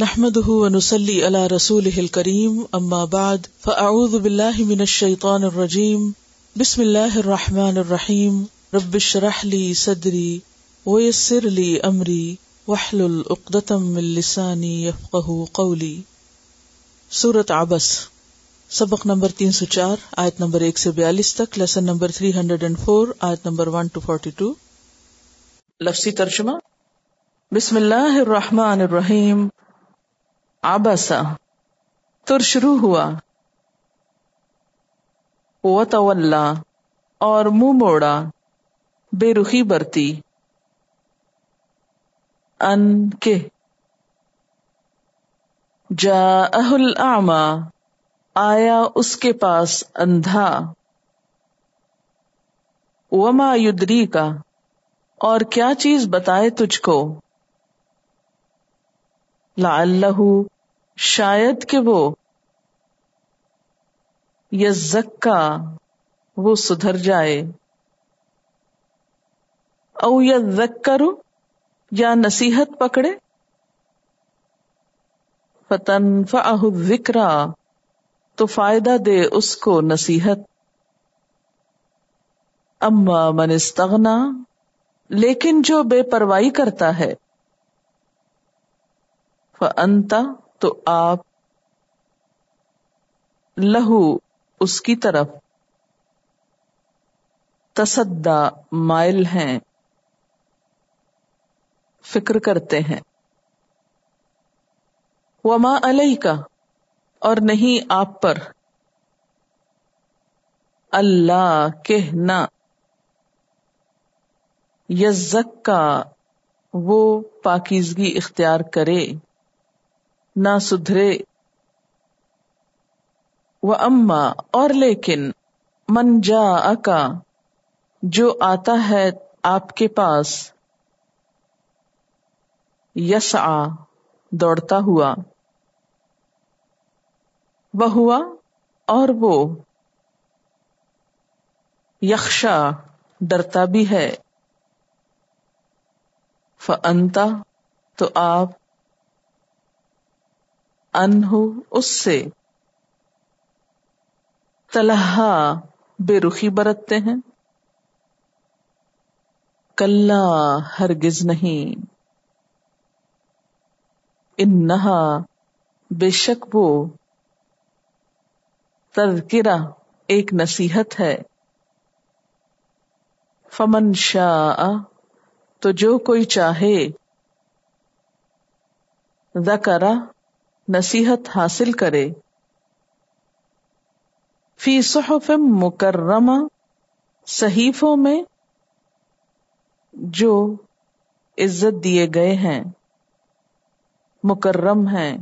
نحمده ونسلي على رسوله الكريم، أما بعد، فأعوذ بالله من الشيطان الرجيم. بسم الله الرحمن الرحيم. رب اشرح لي صدري ويسر لي أمري، واحلل عقدة من لساني يفقه قولي. سورة عبس، سبق نمبر تین سو چار، آیت نمبر ایک سے بیالیس تک lesson number three hundred and four آیت number one to forty two لفظی ترجمہ، بسم اللہ الرحمن الرحیم. آباسا تر شروع ہوا. اور منہ موڑا. بے رخی برتی. ان کے جا اہل آما آیا اس کے پاس اندھا. وما یدری کا اور کیا چیز بتائے تجھ کو؟ لعلہ شاید کہ وہ یزکا وہ سدھر جائے۔ او یذکرو یا نصیحت پکڑے۔ فتنفعہ الذکرا تو فائدہ دے اس کو نصیحت۔ اما من استغنا، لیکن جو بے پرواہی کرتا ہے۔ فانتا تو آپ لہو اس کی طرف تصدا مائل ہیں، فکر کرتے ہیں۔ وما علیہ کا اور نہیں آپ پر۔ اللہ کہنا۔ یزک کا وہ پاکیزگی اختیار کرے۔ نہ سدھرے۔ وہ اما اور لیکن، من جا اکا جو آتا ہے آپ کے پاس۔ یس آ دوڑتا ہوا۔ وہ ہوا اور وہ۔ یکشا ڈرتا بھی ہے۔ فنتا تو آپ۔ انہو، اس سے۔ تلہا بے رخی برتتے ہیں۔ کل ہرگز نہیں۔ انہا بے شک وہ۔ تذکرہ ایک نصیحت ہے۔ فمن شاء، تو جو کوئی چاہے۔ ذکرہ نصیحت حاصل کرے۔ فی صحف مکرمہ، صحیفوں میں جو عزت دیے گئے ہیں۔ مکرم ہیں،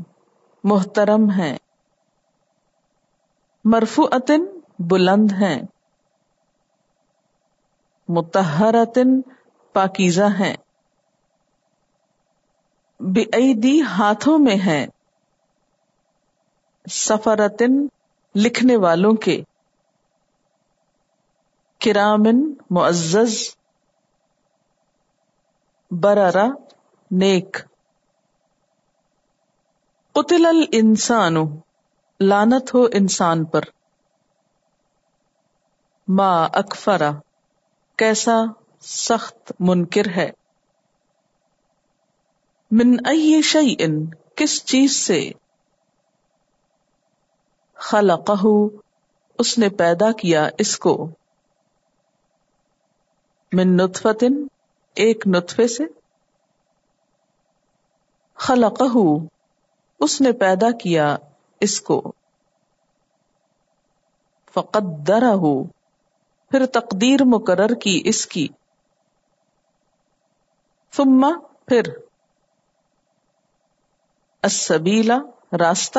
محترم ہیں۔ مرفو بلند ہیں۔ متحرتن پاکیزہ ہیں۔ بے ہاتھوں میں ہیں۔ سفرتن لکھنے والوں کے کرامن معزز برارا نیک۔ قتل الانسان لانت ہو انسان پر۔ ما اکفرا کیسا سخت منکر ہے۔ من ای شیئن کس چیز سے؟ خلقہ اس نے پیدا کیا اس کو۔ من نطفتن ایک نطفے سے۔ خلقہ اس نے پیدا کیا اس کو۔ فقدرہ پھر تقدیر مقرر کی اس کی۔ ثم، پھر۔ السبیلا راستہ۔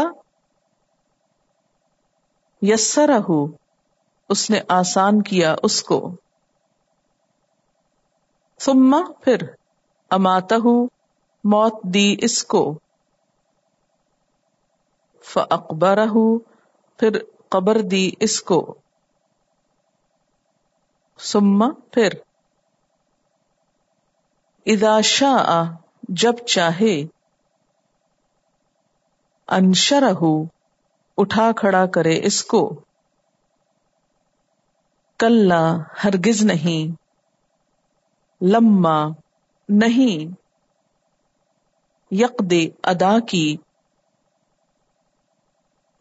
یسر اس نے آسان کیا اس کو۔ ثم پھر امات موت دی اس کو۔ فاقبرہ پھر قبر دی اس کو۔ ثم پھر اذا شاء، جب چاہے انشرہ اٹھا کھڑا کرے اس کو۔ کل ہرگز نہیں۔ لما نہیں۔ یک دے ادا کی۔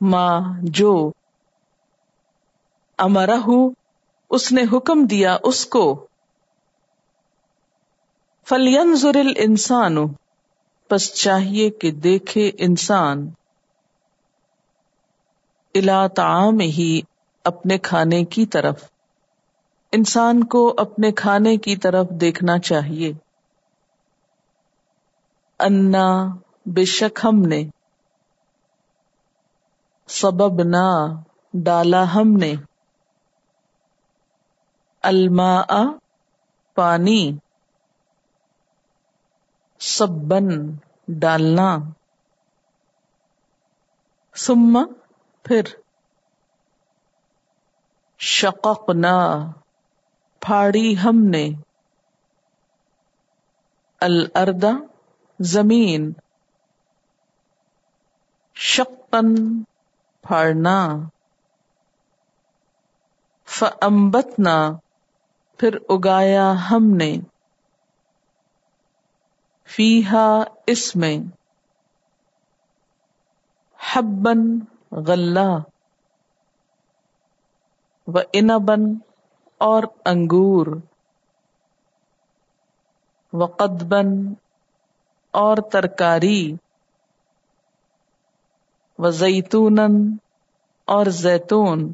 ماں جو۔ امرہ۔ اس نے حکم دیا اس کو۔ فلینزر انسان بس چاہیے کہ دیکھے انسان۔ الا تعام ہی اپنے کھانے کی طرف۔ انسان کو اپنے کھانے کی طرف دیکھنا چاہیے۔ انا، بے شک ہم نے۔ سبب نہ ڈالا ہم نے۔ الما پانی۔ سبن ڈالنا۔ سما پھر شققنا، پھاڑی ہم نے۔ الردا زمین۔ شکن پھاڑنا۔ فمبتنا پھر اگایا ہم نے۔ فیحا اس میں۔ حبن غلہ و انبن اور انگور و قدبن اور ترکاری و زیتون اور زیتون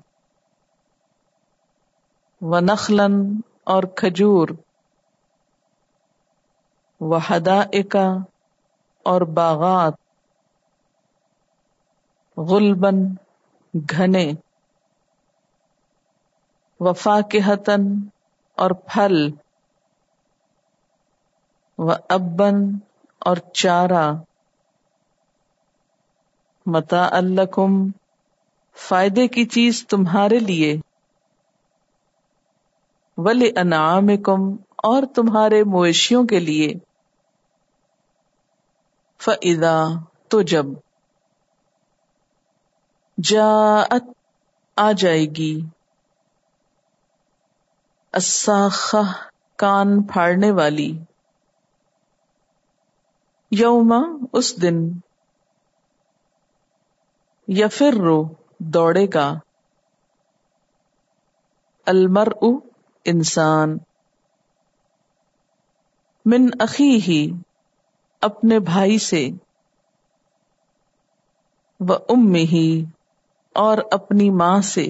و نخلن اور کھجور وحدا اور باغات غلبن گھنے وفا کے اور پھل و ابن اور چارہ۔ متا الکم فائدے کی چیز تمہارے لیے۔ ولی انعام اور تمہارے مویشیوں کے لیے۔ فضا تو جب جا آ جائے گی۔ کان پھاڑنے والی۔ یوما اس دن۔ یا پھر رو دوڑے گا۔ المر انسان۔ من عقی ہی اپنے بھائی سے۔ و ام ہی اور اپنی ماں سے۔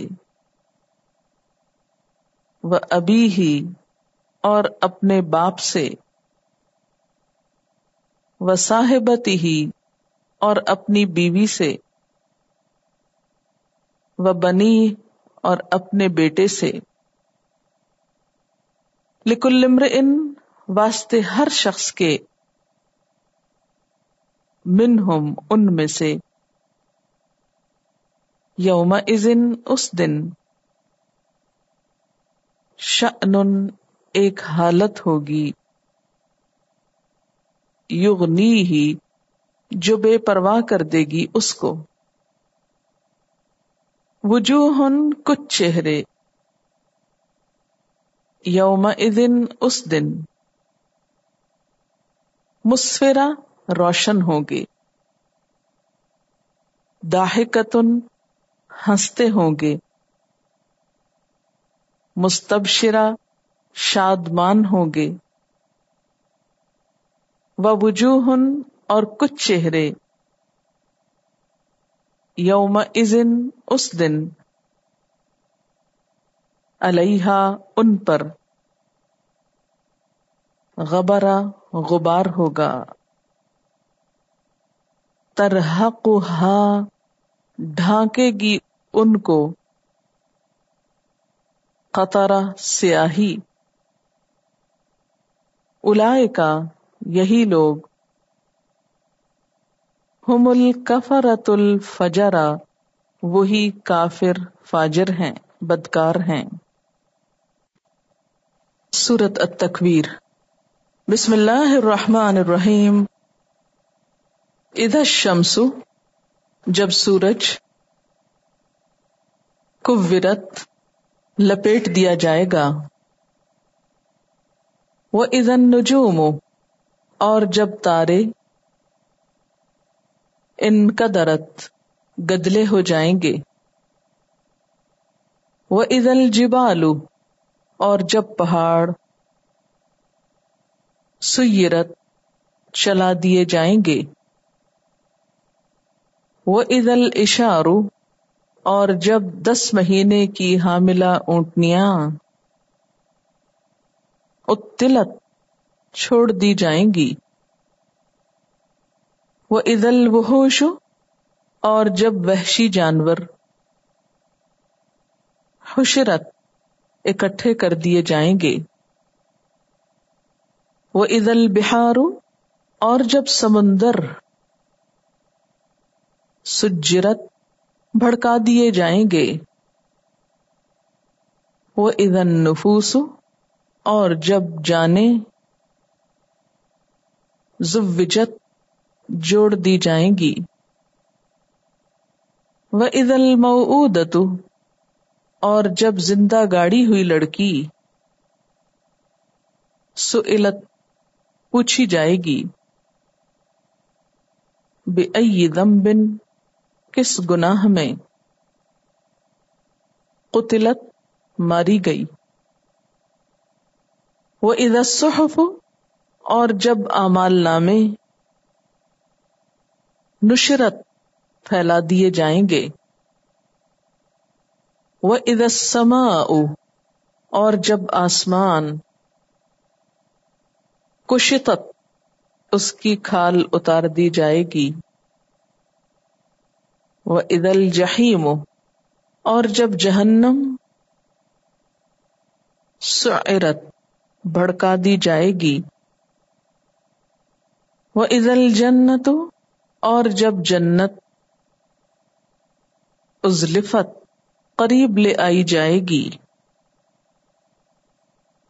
و ابھی ہی اور اپنے باپ سے۔ و صاحبتی ہی اور اپنی بیوی سے۔ و بنی اور اپنے بیٹے سے۔ لکل ان واسطے ہر شخص کے۔ من ہم ان میں سے۔ یوم ازن اس دن۔ شن ایک حالت ہوگی۔ یغنی ہی جو بے پرواہ کر دے گی اس کو۔ وجوہ، کچھ چہرے۔ یوم ادن اس دن۔ مسفرا روشن ہوں گے۔ داہکتن ہنستے ہوں گے۔ مستبشرہ شادمان ہوں گے۔ و وجوہن اور کچھ چہرے۔ یوم ازن اس دن۔ علیہ ان پر۔ غبرا غبار ہوگا۔ ترحق ڈھانکے گی ان کو قطرہ سیاہی۔ الائے کا یہی لوگ۔ ہم الکفرت الفجرا۔ وہی کافر فاجر ہیں، بدکار ہیں۔ سورت التکویر بسم اللہ الرحمن الرحیم۔ ادھر شمسو جب سورج کورت لپیٹ دیا جائے گا۔ وہ ادن نجوم، اور جب تارے ان کا درت گدلے ہو جائیں گے۔ وہ ادل جبالو اور جب پہاڑ سیرت چلا دیے جائیں گے۔ وہ ادل اشارو اور جب دس مہینے کی حاملہ اونٹنیاں اتلت چھوڑ دی جائیں گی۔ وہ ادل وحوش اور جب وحشی جانور حشرت اکٹھے کر دیے جائیں گے۔ وہ ادل بہارو اور جب سمندر سجرت بھڑکا دیے جائیں گے۔ وہ ادن نفوس اور جب جانے زوجت، جوڑ دی جائیں گی۔ وہ ادل مئودت اور جب زندہ گاڑی ہوئی لڑکی سلت پوچھی جائے گی۔ بے دم بن کس گناہ میں قتلت ماری گئی؟ وہ ادسحف اور جب امال نامے نشرت پھیلا دیے جائیں گے۔ وہ ادسما اور جب آسمان کشتت، اس کی کھال اتار دی جائے گی۔ وہ ادل جہیم اور جب جہنم سعرت، بھڑکا دی جائے گی۔ وہ ادل جنت اور جب جنت ازلفت، قریب لے آئی جائے گی۔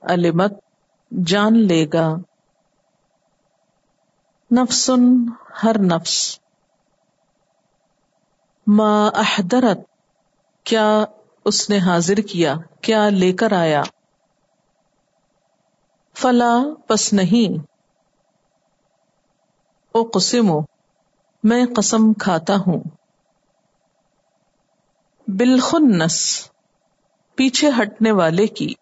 المت جان لے گا۔ نفسن ہر نفس۔ ما احدرت کیا اس نے حاضر کیا کیا لے کر آیا؟ فلا، پس نہیں۔ او قسمو میں قسم کھاتا ہوں۔ بالخنس، پیچھے ہٹنے والے کی۔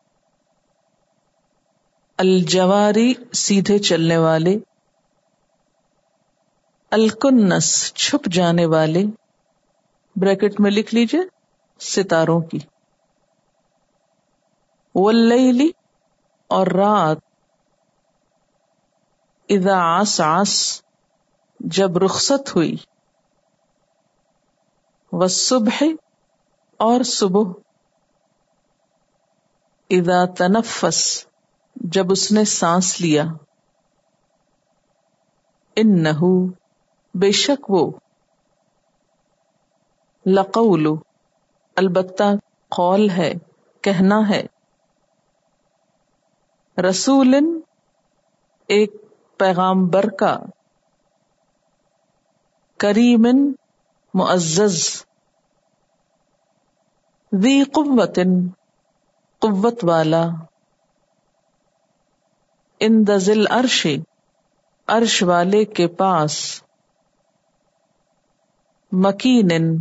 الجواری، سیدھے چلنے والے۔ الکنس، چھپ جانے والے۔ بریکٹ میں لکھ لیجیے ستاروں کی۔ واللیلی اور رات۔ اذا آس آس جب رخصت ہوئی۔ وہ صبح اور صبح۔ اذا تنفس، جب اس نے سانس لیا۔ ان بے شک وہ۔ لقول البتہ قول ہے، کہنا ہے۔ رسول ایک پیغامبر کا۔ کریم معزز۔ وی قوت قوت والا۔ ان دزل عرش عرش والے کے پاس۔ مکین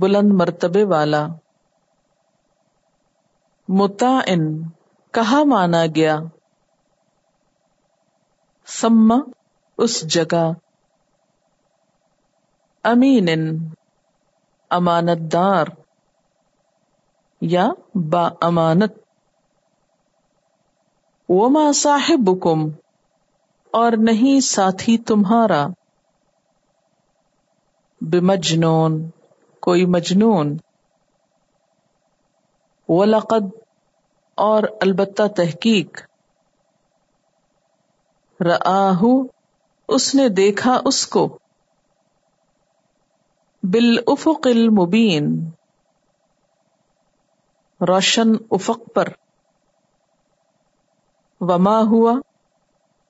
بلند مرتبے والا۔ متا کہا مانا گیا؟ سما اس جگہ۔ امین امانت دار یا با امانت۔ وما صاحب اور نہیں ساتھی تمہارا۔ بمجنون۔ کوئی مجنون. ولقد اور البتہ تحقیق. راہ اس نے دیکھا اس کو. بالافق المبین. روشن افق پر. وما ہوا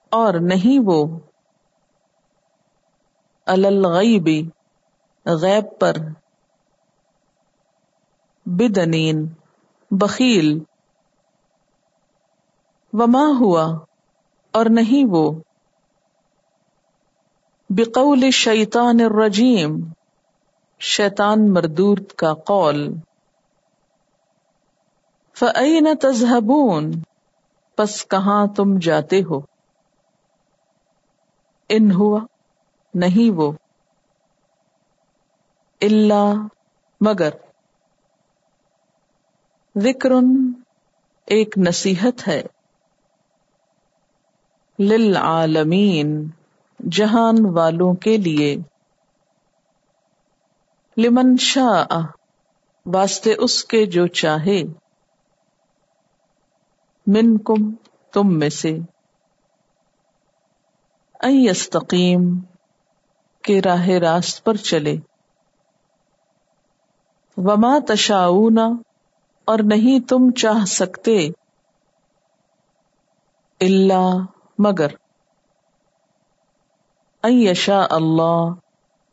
اور نہیں وہ. الغیبی غیب پر. بدنین، بخیل۔ وما ہوا اور نہیں وہ۔ بقول شیطان الرجیم، شیطان مردود کا قول۔ فعین تذہبون پس کہاں تم جاتے ہو؟ ان ہوا، نہیں وہ۔ اللہ مگر۔ ذکر ایک نصیحت ہے۔ للعالمین، جہان والوں کے لیے۔ لمن شاہ واسطے اس کے جو چاہے۔ من کم تم میں سے۔ استقیم کے راہ راست پر چلے۔ وما تشاؤنا اور نہیں تم چاہ سکتے اللہ مگر۔ ایشا اللہ،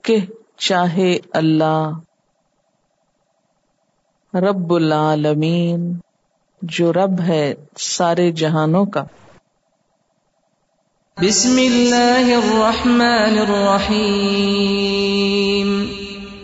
کہ چاہے اللہ۔ رب العالمین، جو رب ہے سارے جہانوں کا۔ بسم اللہ الرحمن الرحیم۔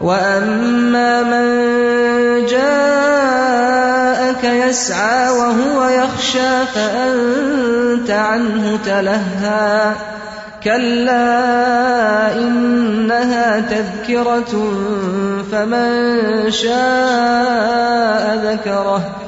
وأما من جاءك يسعى وهو يخشى فأنت عنه تلهى كلا إنها تذكرة فمن شاء ذكره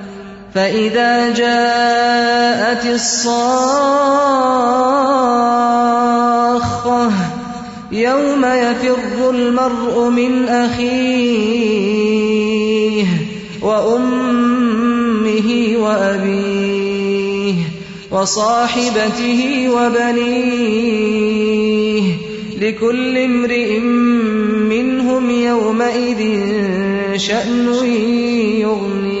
فإذا جاءت الصاخة يوم يفر المرء من أخيه وأمه وأبيه وصاحبته وبنيه لكل امرئ منهم يومئذ شأن يغنيه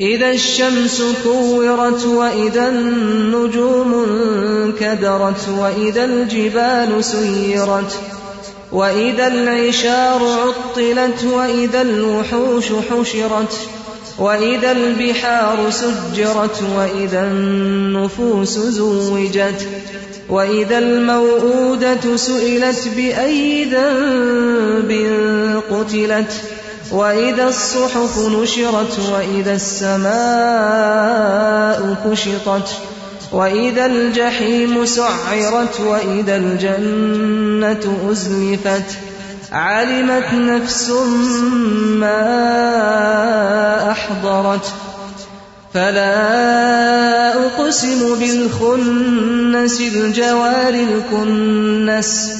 إذا الشمس كورت وإذا النجوم انكدرت وإذا الجبال سيرت وإذا العشار عطلت وإذا الوحوش حشرت وإذا البحار سجرت وإذا النفوس زوجت وإذا الموءودة سئلت بأي ذنب قتلت وإذا الصحف نشرت وإذا السماء كشطت وإذا الجحيم سعرت وإذا الجنة أزلفت علمت نفس ما أحضرت فلا أقسم بالخنس الجوار الكنس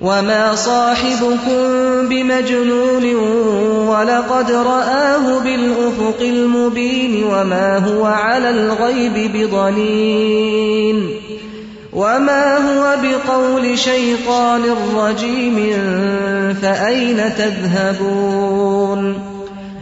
وما صاحبكم بمجنون ولقد رآه بالأفق المبين وما هو على الغيب بضنين وما هو بقول شيطان الرجيم فأين تذهبون